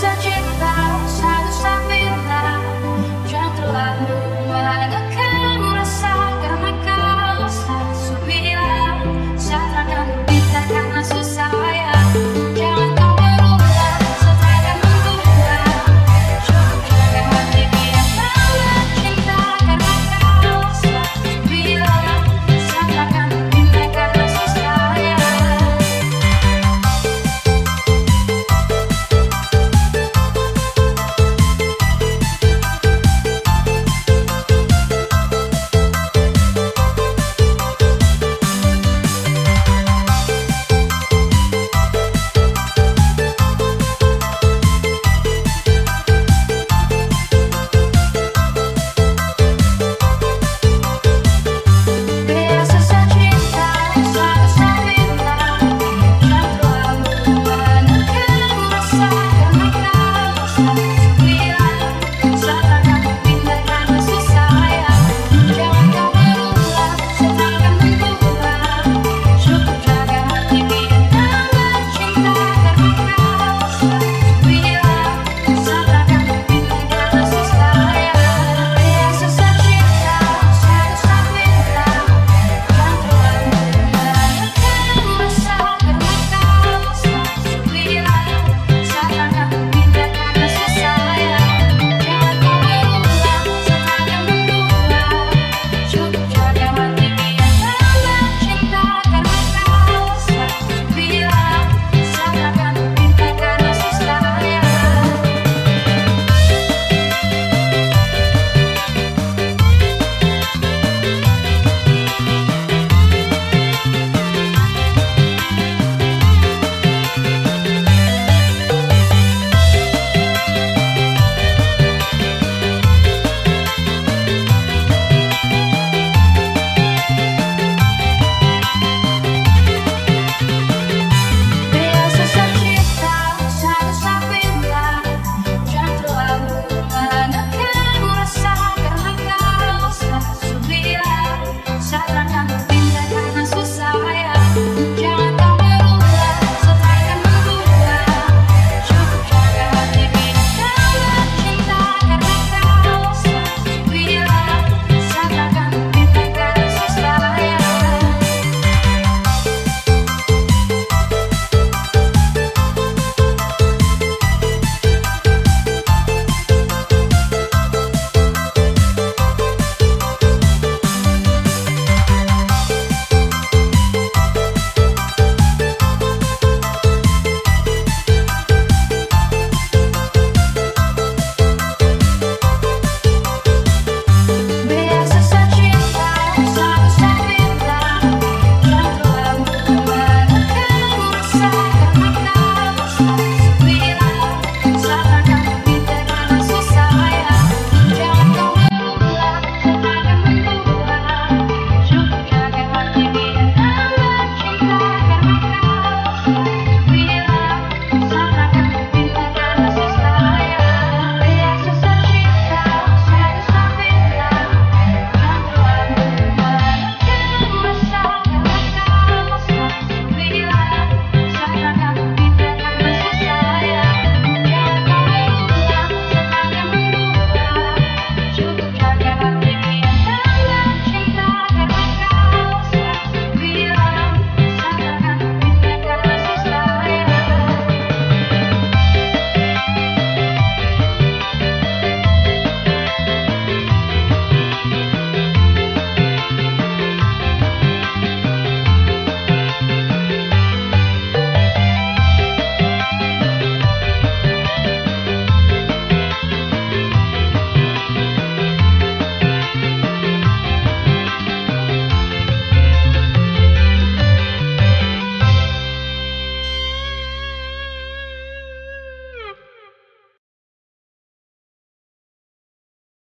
such a